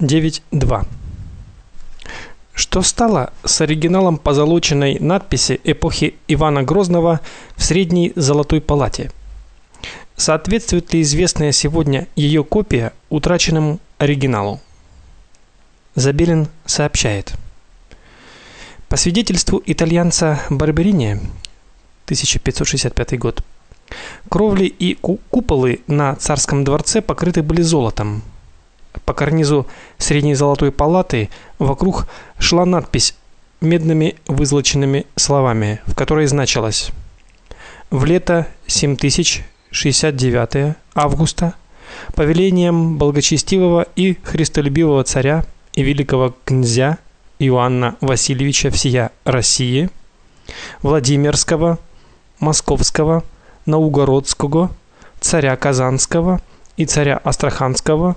9.2 Что стало с оригиналом позолоченной надписи эпохи Ивана Грозного в Средней Золотой Палате? Соответствует ли известная сегодня ее копия утраченному оригиналу? Забелин сообщает. По свидетельству итальянца Барберини, 1565 год, кровли и куполы на царском дворце покрыты были золотом. По карнизу средней золотой палаты вокруг шла надпись медными вызолоченными словами, в которой значилось: В лето 7069 августа повелением благочестивого и христолюбивого царя и великого князя Иоанна Васильевича всея России, Владимирского, Московского, Наугородского, царя Казанского и царя Астраханского,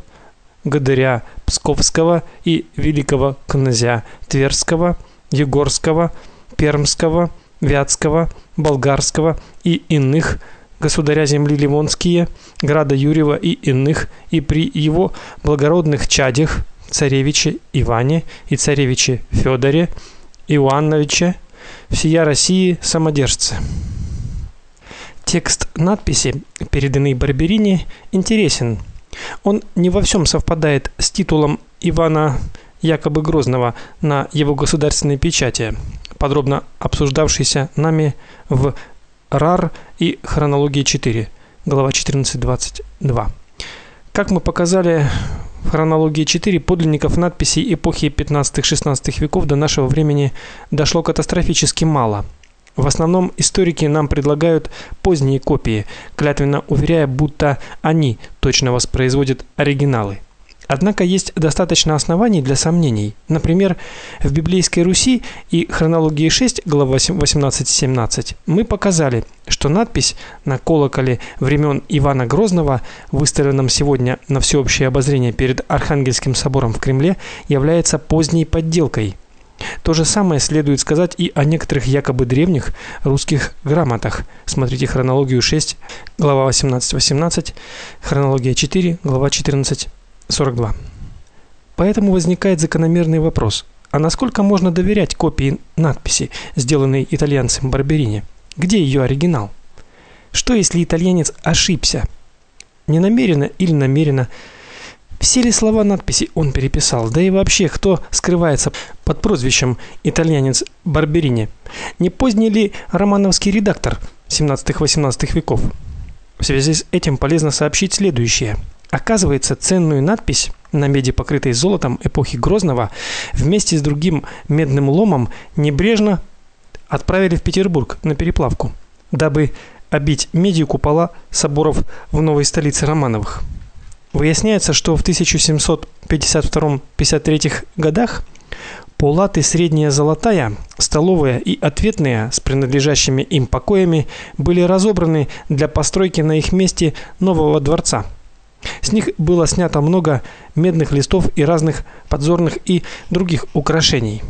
Гадыря Псковского и великого князя Тверского, Егорского, Пермского, Вятского, Болгарского и иных государя земли ливонские, града Юрьева и иных, и при его благородных чадях царевиче Иване и царевиче Федоре Иоанновиче всея России самодержцы. Текст надписи, переданный Барберини, интересен. Он не во всем совпадает с титулом Ивана якобы Грозного на его государственной печати, подробно обсуждавшейся нами в РАР и хронологии 4, глава 14.22. Как мы показали в хронологии 4 подлинников надписей эпохи 15-16 веков до нашего времени дошло катастрофически мало. В основном историки нам предлагают поздние копии, клятвенно уверяя, будто они точно воспроизводят оригиналы. Однако есть достаточно оснований для сомнений. Например, в библейской Руси и хронологии 6, глава 18-17 мы показали, что надпись на колоколе времен Ивана Грозного, выставленном сегодня на всеобщее обозрение перед Архангельским собором в Кремле, является поздней подделкой. То же самое следует сказать и о некоторых якобы древних русских грамотах. Смотрите хронологию 6, глава 18-18, хронология 4, глава 14 42. Поэтому возникает закономерный вопрос: а насколько можно доверять копии надписи, сделанной итальянцем Барберини? Где ее оригинал? Что если итальянец ошибся? Не намеренно или намеренно? Все ли слова надписи он переписал? Да и вообще, кто скрывается под прозвищем итальянец Барберини? Не поздний ли романовский редактор 17-18 веков? В связи с этим полезно сообщить следующее: Оказывается, ценную надпись на меди, покрытой золотом эпохи Грозного, вместе с другим медным ломом небрежно отправили в Петербург на переплавку, дабы обить медью купола соборов в новой столице Романовых. Выясняется, что в 1752-53 годах полаты средняя золотая, столовая и ответная с принадлежащими им покоями были разобраны для постройки на их месте нового дворца – с них было снято много медных листов и разных подзорных и других украшений.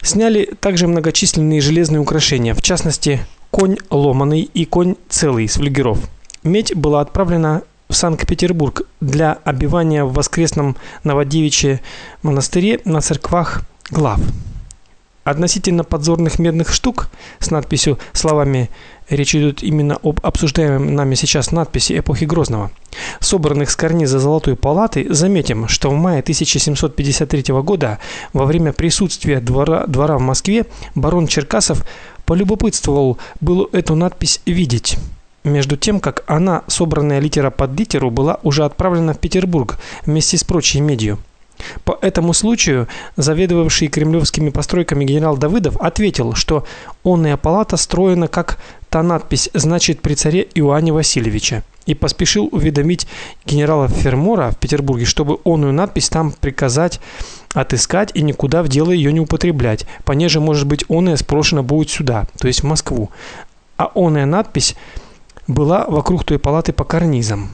Сняли также многочисленные железные украшения, в частности, конь ломаный и конь целый с флюгеров. Медь была отправлена в Санкт-Петербург для обивания в воскресном Новодевичье монастыре на церквах глав. Относительно подзорных медных штук с надписью словами речь идет именно об обсуждаемом нами сейчас надписи эпохи Грозного. Собранных с карниза Золотой палаты, заметим, что в мае 1753 года во время присутствия двора двора в Москве барон Черкасов полюбопытствовал было эту надпись видеть. Между тем, как она, собранная литера под литеру, была уже отправлена в Петербург вместе с прочей медью. По этому случаю заведовавший кремлевскими постройками генерал Давыдов ответил, что онная палата строена как та надпись значит при царе Иоанне Васильевиче, и поспешил уведомить генерала Фермора в Петербурге, чтобы онную надпись там приказать отыскать и никуда в дело ее не употреблять, понеже может быть онная спрошена будет сюда, то есть в Москву. А онная надпись была вокруг той палаты по карнизам.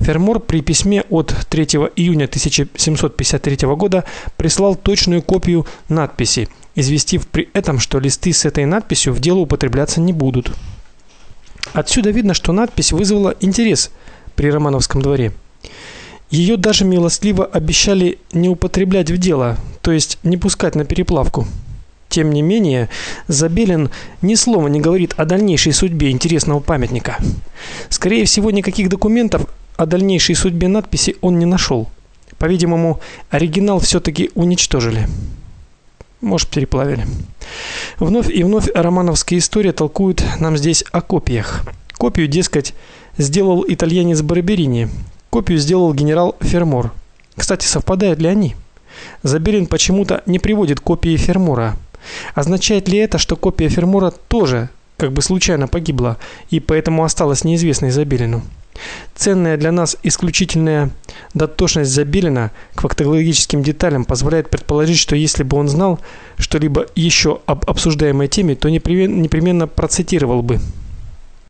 Фермор при письме от 3 июня 1753 года прислал точную копию надписи, известив при этом, что листы с этой надписью в дело употребляться не будут. Отсюда видно, что надпись вызвала интерес при Романовском дворе. Ее даже милостливо обещали не употреблять в дело, то есть не пускать на переплавку. Тем не менее, Забелин ни слова не говорит о дальнейшей судьбе интересного памятника. Скорее всего, никаких документов о дальнейшей судьбе надписи он не нашел. По-видимому, оригинал все таки уничтожили. Может, переплавили. Вновь и вновь романовская история толкует нам здесь о копиях. Копию, дескать, сделал итальянец Барберини. Копию сделал генерал Фермор. Кстати, совпадают ли они? Забелин почему-то не приводит копии Фермора. Означает ли это, что копия Фермора тоже как бы случайно погибла и поэтому осталась неизвестной Забелину? Ценная для нас исключительная дотошность Забелина к фактологическим деталям позволяет предположить, что если бы он знал что-либо еще об обсуждаемой теме, то непременно процитировал бы